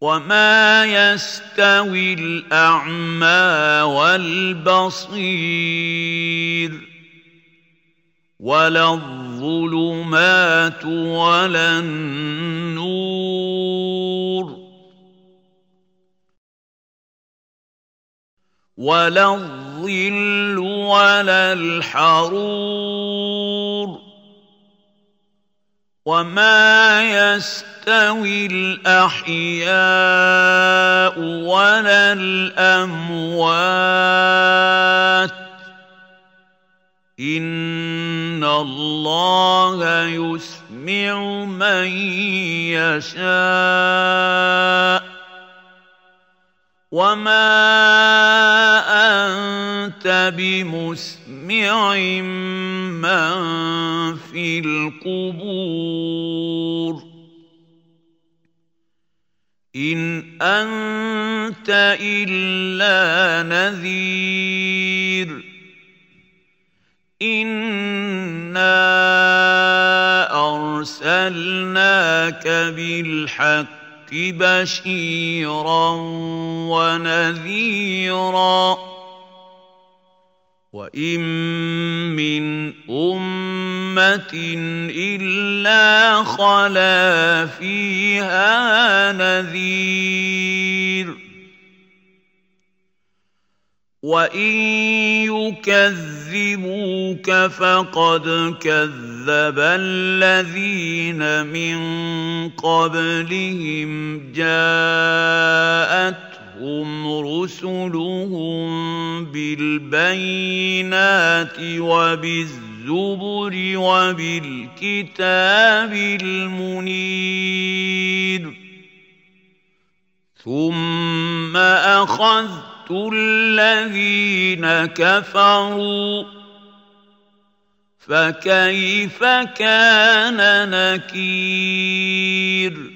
وما يستوي الاعمى والبصير ولا الظلمات ولا النور ولا الظل ولا الحرور وما يستوي الاحياء ولا الاموات ان الله يسمع من يشاء وما انت بمسمع من في القبور. إن أنت إلا نذير. إنا أرسلناك بالحق بشيرا ونذيرا. وإن من امه إلا خلا فيها نذير. وإن يكذبوك فقد كذب الذين من قبلهم. جاءتهم رسلهم بالبينات وبالزبر وبالكتاب المنير. ثم أخذت الذين كفروا. فكيف كان نكير؟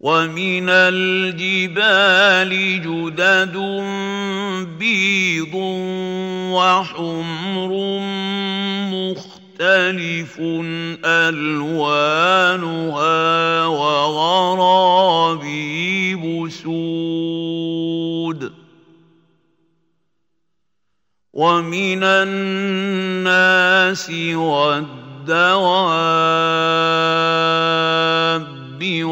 ومن الجبال جدد بيض وحمر مختلف ألوانها وغرابيب سود. ومن الناس والدواب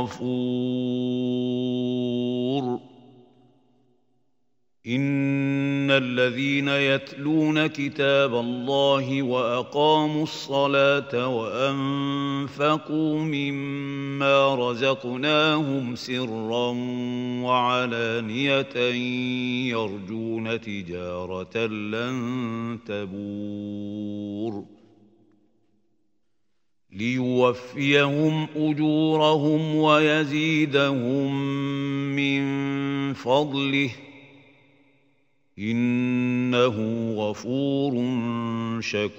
غفور. إن الذين يتلون كتاب الله وأقاموا الصلاة وأنفقوا مما رزقناهم سرا وعلانية يرجون تجارة لن تبور. ليوفيهم أجورهم ويزيدهم من فضله. إنه غفور شكور.